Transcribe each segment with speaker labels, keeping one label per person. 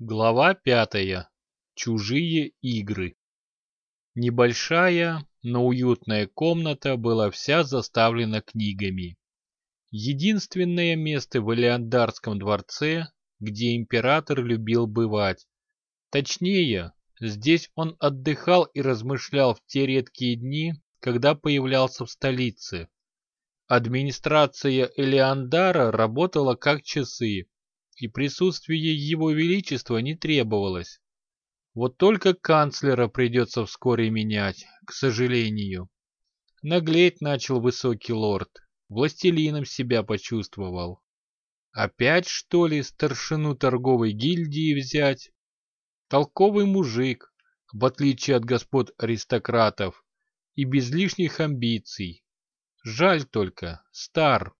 Speaker 1: Глава пятая. Чужие игры. Небольшая, но уютная комната была вся заставлена книгами. Единственное место в Элеандарском дворце, где император любил бывать. Точнее, здесь он отдыхал и размышлял в те редкие дни, когда появлялся в столице. Администрация Элеандара работала как часы, и присутствие его величества не требовалось. Вот только канцлера придется вскоре менять, к сожалению. Наглеть начал высокий лорд, властелином себя почувствовал. Опять, что ли, старшину торговой гильдии взять? Толковый мужик, в отличие от господ аристократов, и без лишних амбиций. Жаль только, стар.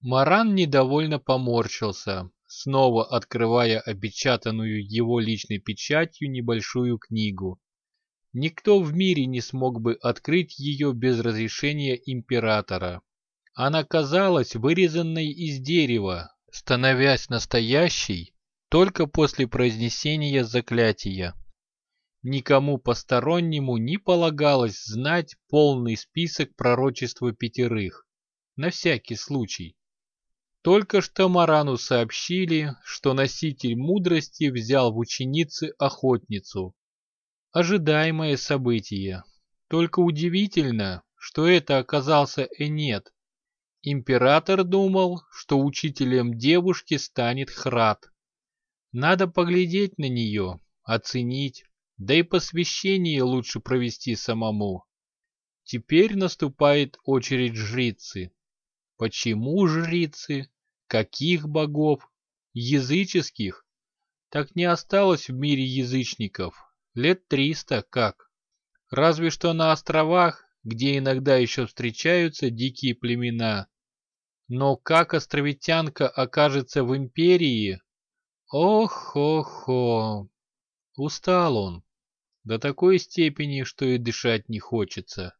Speaker 1: Маран недовольно поморщился, снова открывая опечатанную его личной печатью небольшую книгу. Никто в мире не смог бы открыть ее без разрешения императора. Она казалась вырезанной из дерева, становясь настоящей только после произнесения заклятия. Никому постороннему не полагалось знать полный список пророчества пятерых, на всякий случай. Только что Марану сообщили, что носитель мудрости взял в ученицы охотницу. Ожидаемое событие. Только удивительно, что это оказался Энет. Император думал, что учителем девушки станет Храд. Надо поглядеть на нее, оценить, да и посвящение лучше провести самому. Теперь наступает очередь жрицы. Почему жрицы? Каких богов? Языческих? Так не осталось в мире язычников. Лет триста как. Разве что на островах, где иногда еще встречаются дикие племена. Но как островитянка окажется в империи? Ох-хо-хо. Устал он. До такой степени, что и дышать не хочется.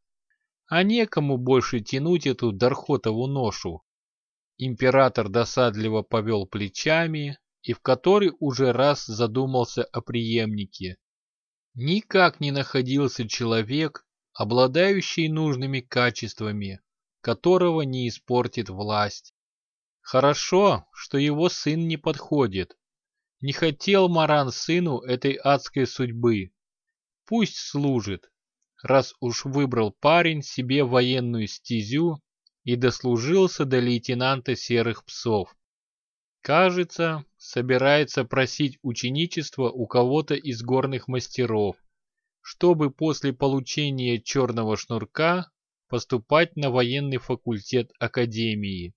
Speaker 1: А некому больше тянуть эту Дархотову ношу. Император досадливо повел плечами и в который уже раз задумался о преемнике. Никак не находился человек, обладающий нужными качествами, которого не испортит власть. Хорошо, что его сын не подходит. Не хотел Маран сыну этой адской судьбы. Пусть служит, раз уж выбрал парень себе военную стезю и дослужился до лейтенанта серых псов. Кажется, собирается просить ученичество у кого-то из горных мастеров, чтобы после получения черного шнурка поступать на военный факультет Академии.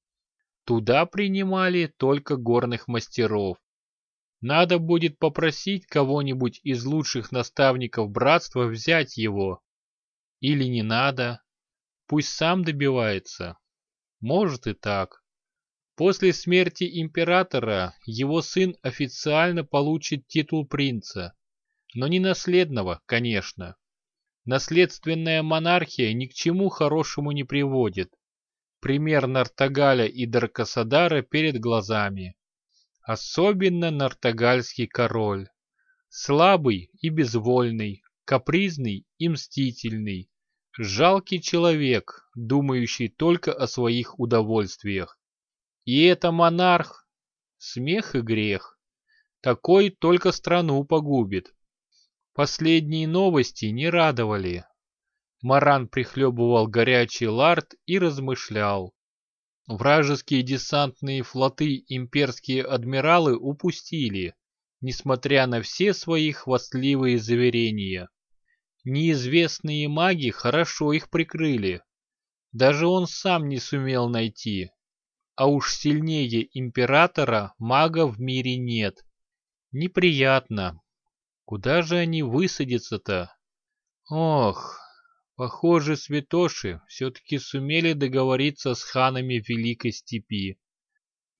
Speaker 1: Туда принимали только горных мастеров. Надо будет попросить кого-нибудь из лучших наставников братства взять его. Или не надо. Пусть сам добивается. Может и так. После смерти императора его сын официально получит титул принца. Но не наследного, конечно. Наследственная монархия ни к чему хорошему не приводит. Пример Нартагаля и Даркасадара перед глазами. Особенно Нартагальский король. Слабый и безвольный, капризный и мстительный, Жалкий человек, думающий только о своих удовольствиях. И это монарх. Смех и грех. Такой только страну погубит. Последние новости не радовали. Маран прихлебывал горячий лард и размышлял. Вражеские десантные флоты имперские адмиралы упустили, несмотря на все свои хвастливые заверения. Неизвестные маги хорошо их прикрыли. Даже он сам не сумел найти. А уж сильнее императора мага в мире нет. Неприятно. Куда же они высадятся-то? Ох, похоже, святоши все-таки сумели договориться с ханами Великой Степи.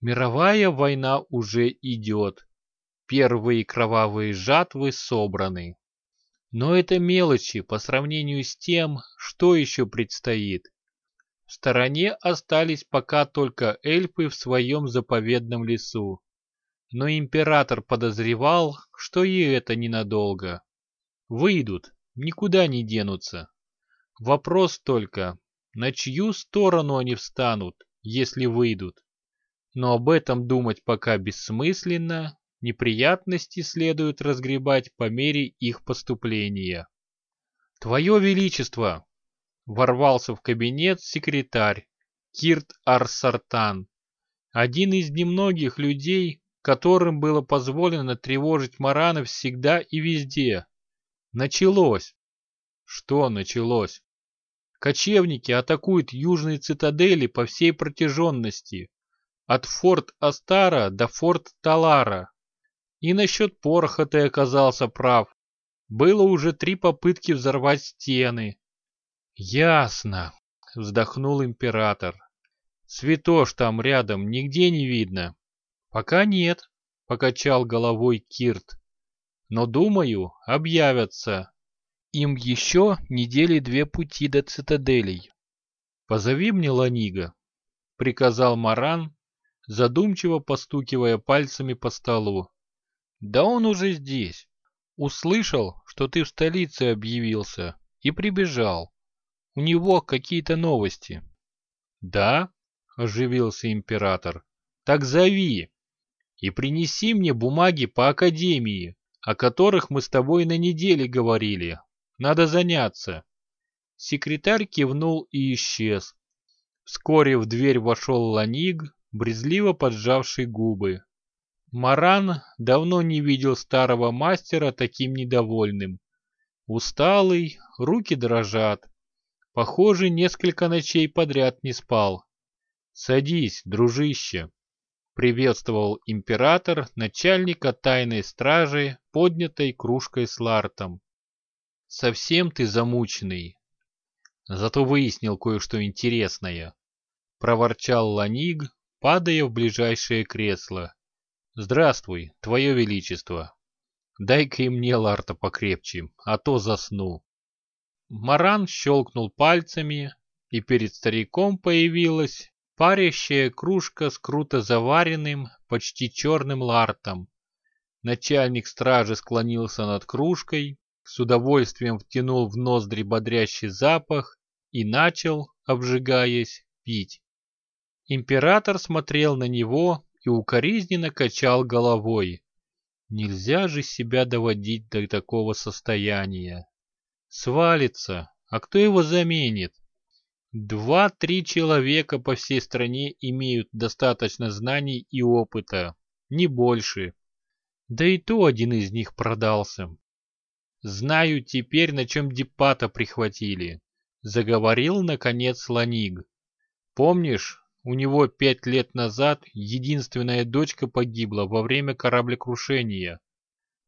Speaker 1: Мировая война уже идет. Первые кровавые жатвы собраны. Но это мелочи по сравнению с тем, что еще предстоит. В стороне остались пока только эльфы в своем заповедном лесу. но император подозревал, что и это ненадолго. Выйдут, никуда не денутся. Вопрос только, на чью сторону они встанут, если выйдут. Но об этом думать пока бессмысленно, неприятности следует разгребать по мере их поступления. «Твое Величество!» — ворвался в кабинет секретарь Кирт Арсартан, один из немногих людей, которым было позволено тревожить Марана всегда и везде. Началось. Что началось? Кочевники атакуют южные цитадели по всей протяженности, от форт Астара до форт Талара. И насчет пороха ты оказался прав. Было уже три попытки взорвать стены. Ясно, вздохнул император. Святош там рядом нигде не видно. Пока нет, покачал головой Кирт. Но, думаю, объявятся. Им еще недели две пути до цитаделей. Позови мне Ланига, приказал Маран, задумчиво постукивая пальцами по столу. Да он уже здесь. Услышал, что ты в столице объявился и прибежал. У него какие-то новости. Да? Оживился император. Так зови. И принеси мне бумаги по академии, о которых мы с тобой на неделе говорили. Надо заняться. Секретарь кивнул и исчез. Вскоре в дверь вошел Ланиг, брезгливо поджавший губы. Маран давно не видел старого мастера таким недовольным. Усталый, руки дрожат. Похоже, несколько ночей подряд не спал. «Садись, дружище!» — приветствовал император начальника тайной стражи, поднятой кружкой с лартом. «Совсем ты замученный. Зато выяснил кое-что интересное», — проворчал Ланиг, падая в ближайшее кресло. «Здравствуй, твое величество. Дай-ка и мне ларта покрепче, а то засну». Маран щелкнул пальцами, и перед стариком появилась парящая кружка с круто заваренным, почти черным лартом. Начальник стражи склонился над кружкой, с удовольствием втянул в ноздри бодрящий запах и начал, обжигаясь, пить. Император смотрел на него и укоризненно качал головой. Нельзя же себя доводить до такого состояния. Свалится, а кто его заменит? Два-три человека по всей стране имеют достаточно знаний и опыта, не больше. Да и то один из них продался. Знаю теперь, на чем Дипата прихватили. Заговорил, наконец, Ланиг. Помнишь, у него пять лет назад единственная дочка погибла во время кораблекрушения?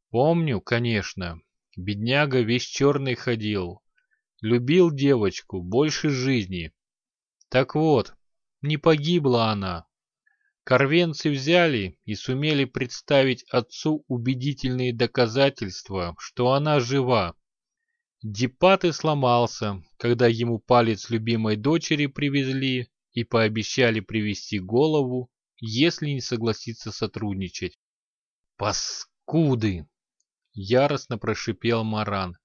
Speaker 1: Помню, конечно. Бедняга весь черный ходил. Любил девочку больше жизни. Так вот, не погибла она. Корвенцы взяли и сумели представить отцу убедительные доказательства, что она жива. Дипаты сломался, когда ему палец любимой дочери привезли и пообещали привести голову, если не согласится сотрудничать. «Паскуды!» — яростно прошипел Маран.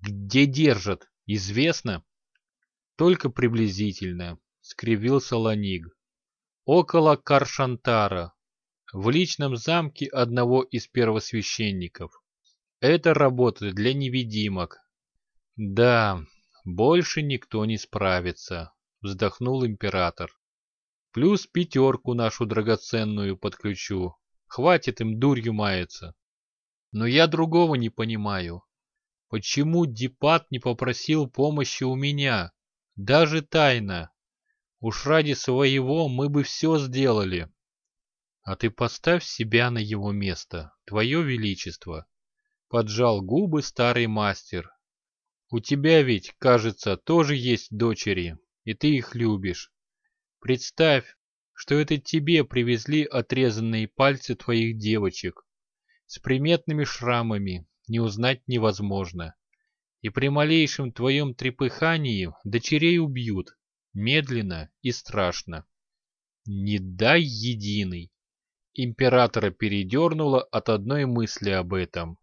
Speaker 1: «Где держат? Известно?» «Только приблизительно», — скривился Ланиг. «Около Каршантара, в личном замке одного из первосвященников. Это работа для невидимок». «Да, больше никто не справится», — вздохнул император. «Плюс пятерку нашу драгоценную подключу. Хватит им дурью маяться. Но я другого не понимаю. Почему Дипат не попросил помощи у меня? Даже тайно. Уж ради своего мы бы все сделали. А ты поставь себя на его место, твое величество. Поджал губы старый мастер. У тебя ведь, кажется, тоже есть дочери, и ты их любишь. Представь, что это тебе привезли отрезанные пальцы твоих девочек с приметными шрамами, не узнать невозможно. И при малейшем твоем трепыхании дочерей убьют, медленно и страшно. Не дай единый. Императора передернуло от одной мысли об этом.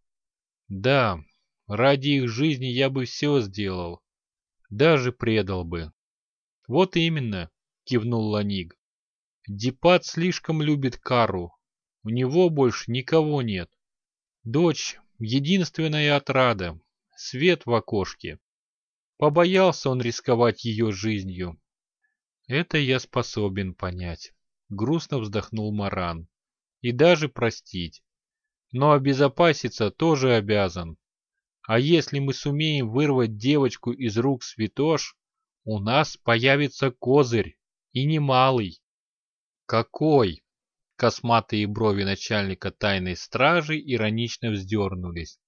Speaker 1: Да, ради их жизни я бы все сделал. Даже предал бы. Вот именно, кивнул Ланиг. Дипат слишком любит Кару. У него больше никого нет. Дочь — единственная отрада, свет в окошке. Побоялся он рисковать ее жизнью. Это я способен понять. Грустно вздохнул Маран. И даже простить. Но обезопаситься тоже обязан. А если мы сумеем вырвать девочку из рук святош, у нас появится козырь, и немалый. Какой? Косматые брови начальника тайной стражи иронично вздернулись.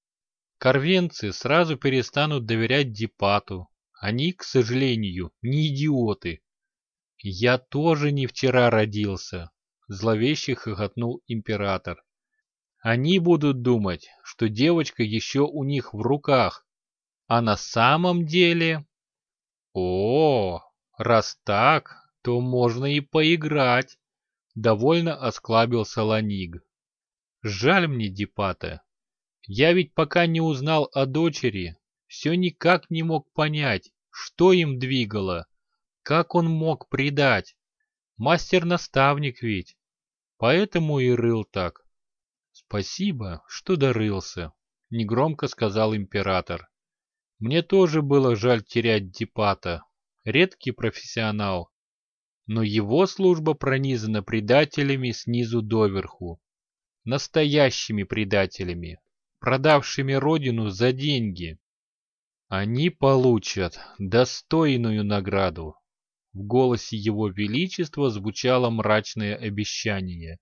Speaker 1: Корвенцы сразу перестанут доверять Дипату. Они, к сожалению, не идиоты. Я тоже не вчера родился, зловеще хохотнул император. Они будут думать, что девочка еще у них в руках, а на самом деле... О, раз так, то можно и поиграть. Довольно осклабился Ланиг. Жаль мне Дипата. Я ведь пока не узнал о дочери, все никак не мог понять, что им двигало, как он мог предать. Мастер-наставник ведь. Поэтому и рыл так. Спасибо, что дорылся, негромко сказал император. Мне тоже было жаль терять Дипата. Редкий профессионал, но его служба пронизана предателями снизу доверху. Настоящими предателями, продавшими родину за деньги. Они получат достойную награду. В голосе его величества звучало мрачное обещание.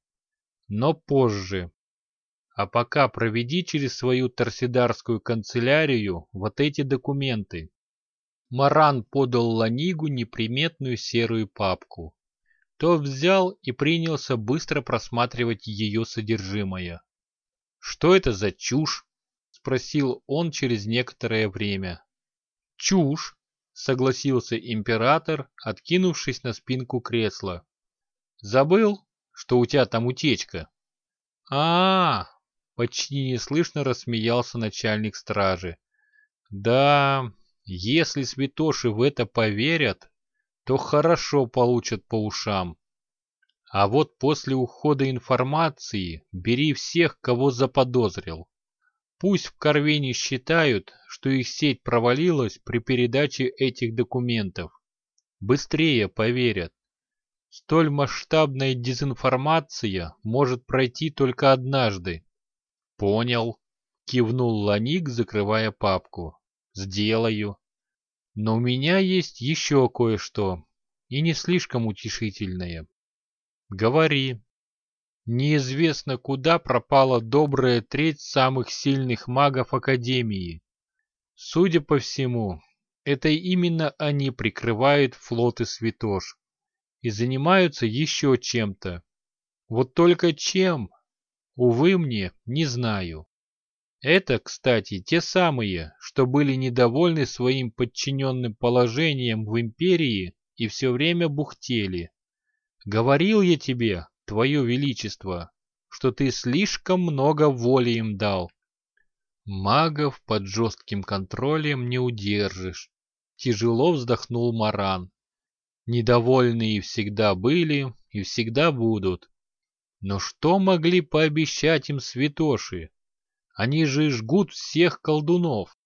Speaker 1: Но позже. А пока проведи через свою торсидарскую канцелярию вот эти документы. Маран подал Ланигу неприметную серую папку. Тот взял и принялся быстро просматривать ее содержимое. «Что это за чушь?» — спросил он через некоторое время. «Чушь!» — согласился император, откинувшись на спинку кресла. «Забыл, что у тебя там утечка?» а, -а, -а почти неслышно рассмеялся начальник стражи. «Да, если святоши в это поверят, то хорошо получат по ушам. А вот после ухода информации бери всех, кого заподозрил. Пусть в Корвене считают, что их сеть провалилась при передаче этих документов. Быстрее поверят. Столь масштабная дезинформация может пройти только однажды. Понял, кивнул Ланик, закрывая папку. Сделаю. Но у меня есть еще кое-что, и не слишком утешительное. Говори. Неизвестно куда пропала добрая треть самых сильных магов Академии. Судя по всему, это именно они прикрывают флоты Святош и занимаются еще чем-то. Вот только чем? Увы мне, не знаю. Это, кстати, те самые, что были недовольны своим подчиненным положением в империи и все время бухтели. Говорил я тебе, твое величество, что ты слишком много воли им дал. Магов под жестким контролем не удержишь. Тяжело вздохнул Маран. Недовольные всегда были и всегда будут. Но что могли пообещать им святоши? Они же жгут всех колдунов.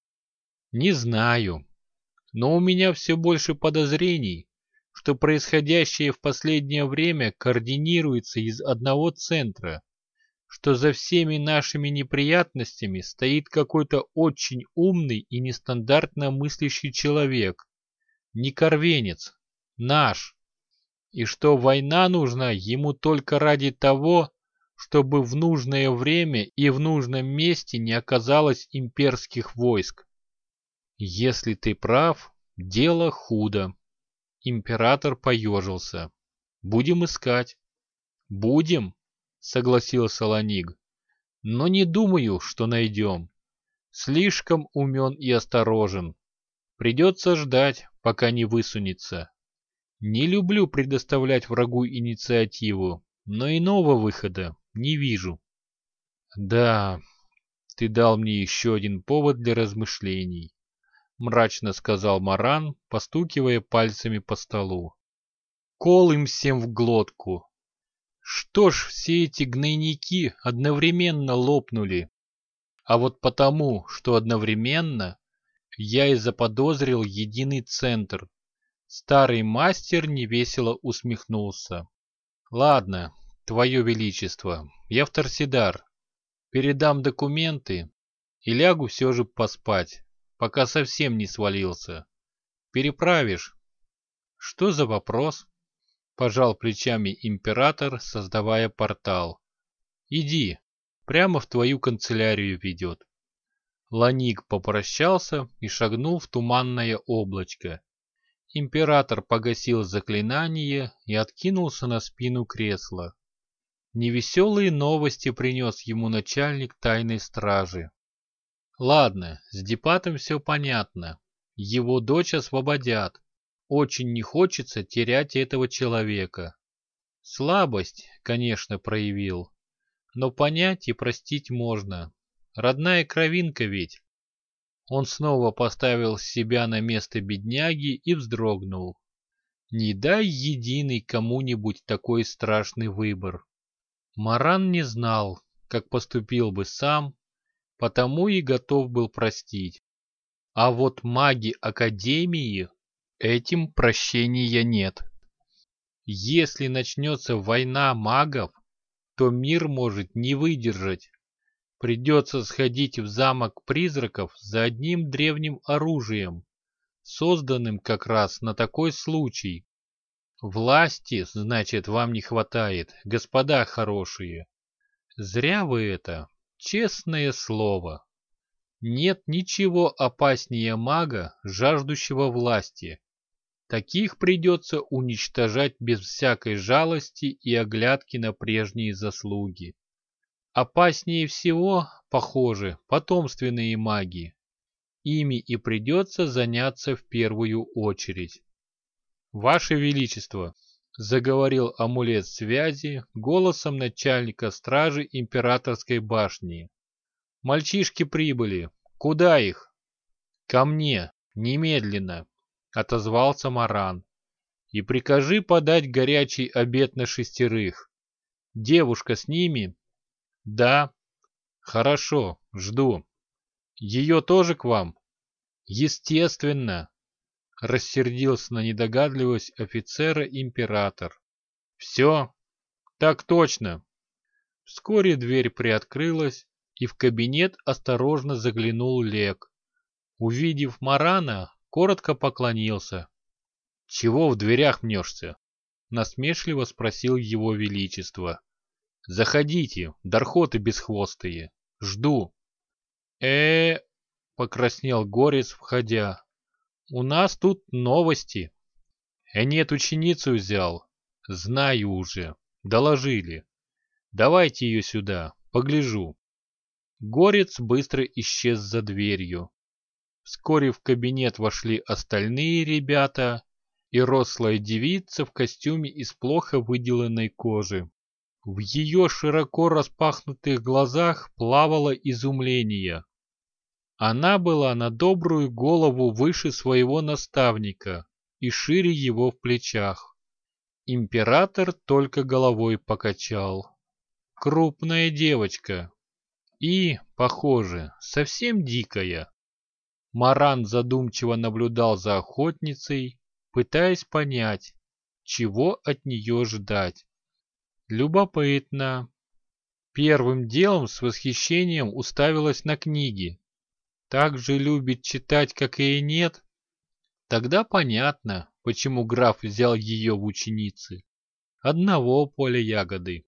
Speaker 1: Не знаю. Но у меня все больше подозрений, что происходящее в последнее время координируется из одного центра, что за всеми нашими неприятностями стоит какой-то очень умный и нестандартно мыслящий человек, не корвенец, наш, и что война нужна ему только ради того, чтобы в нужное время и в нужном месте не оказалось имперских войск. Если ты прав, дело худо. Император поежился. Будем искать. Будем, согласился Ланиг. Но не думаю, что найдем. Слишком умен и осторожен. Придется ждать, пока не высунется. Не люблю предоставлять врагу инициативу, но иного выхода не вижу. Да, ты дал мне еще один повод для размышлений, мрачно сказал Маран, постукивая пальцами по столу. Кол им всем в глотку. Что ж все эти гнойники одновременно лопнули? А вот потому, что одновременно, я и заподозрил единый центр. Старый мастер невесело усмехнулся. Ладно, твое величество, я в Торсидар. Передам документы и лягу все же поспать, пока совсем не свалился. Переправишь? Что за вопрос? Пожал плечами император, создавая портал. Иди, прямо в твою канцелярию ведет. Ланик попрощался и шагнул в туманное облачко. Император погасил заклинание и откинулся на спину кресла. Невеселые новости принес ему начальник тайной стражи. Ладно, с Депатом все понятно. Его дочь освободят. Очень не хочется терять этого человека. Слабость, конечно, проявил. Но понять и простить можно. Родная кровинка ведь. Он снова поставил себя на место бедняги и вздрогнул. Не дай единый кому-нибудь такой страшный выбор. Маран не знал, как поступил бы сам, потому и готов был простить. А вот маги Академии этим прощения нет. Если начнется война магов, то мир может не выдержать. Придется сходить в замок призраков за одним древним оружием, созданным как раз на такой случай. Власти, значит, вам не хватает, господа хорошие. Зря вы это, честное слово. Нет ничего опаснее мага, жаждущего власти. Таких придется уничтожать без всякой жалости и оглядки на прежние заслуги. Опаснее всего, похоже, потомственные маги. Ими и придется заняться в первую очередь. «Ваше Величество!» — заговорил амулет связи голосом начальника стражи императорской башни. «Мальчишки прибыли. Куда их?» «Ко мне. Немедленно!» — отозвался Маран. «И прикажи подать горячий обед на шестерых. Девушка с ними да. Хорошо, жду. Ее тоже к вам? Естественно. Рассердился на недогадливость офицера император. Все? Так точно. Вскоре дверь приоткрылась, и в кабинет осторожно заглянул Лек. Увидев Марана, коротко поклонился. «Чего в дверях мнешься?» — насмешливо спросил его величество. Заходите, дархоты бесхвостые. Жду. э, -э покраснел Горец, входя. У нас тут новости. Э, нет, ученицу взял. Знаю уже. Доложили. Давайте ее сюда, погляжу. Горец быстро исчез за дверью. Вскоре в кабинет вошли остальные ребята и рослая девица в костюме из плохо выделанной кожи. В ее широко распахнутых глазах плавало изумление. Она была на добрую голову выше своего наставника и шире его в плечах. Император только головой покачал. Крупная девочка. И, похоже, совсем дикая. Маран задумчиво наблюдал за охотницей, пытаясь понять, чего от нее ждать. Любопытно. Первым делом с восхищением уставилась на книги. Так же любит читать, как и нет. Тогда понятно, почему граф взял ее в ученицы. Одного поля ягоды.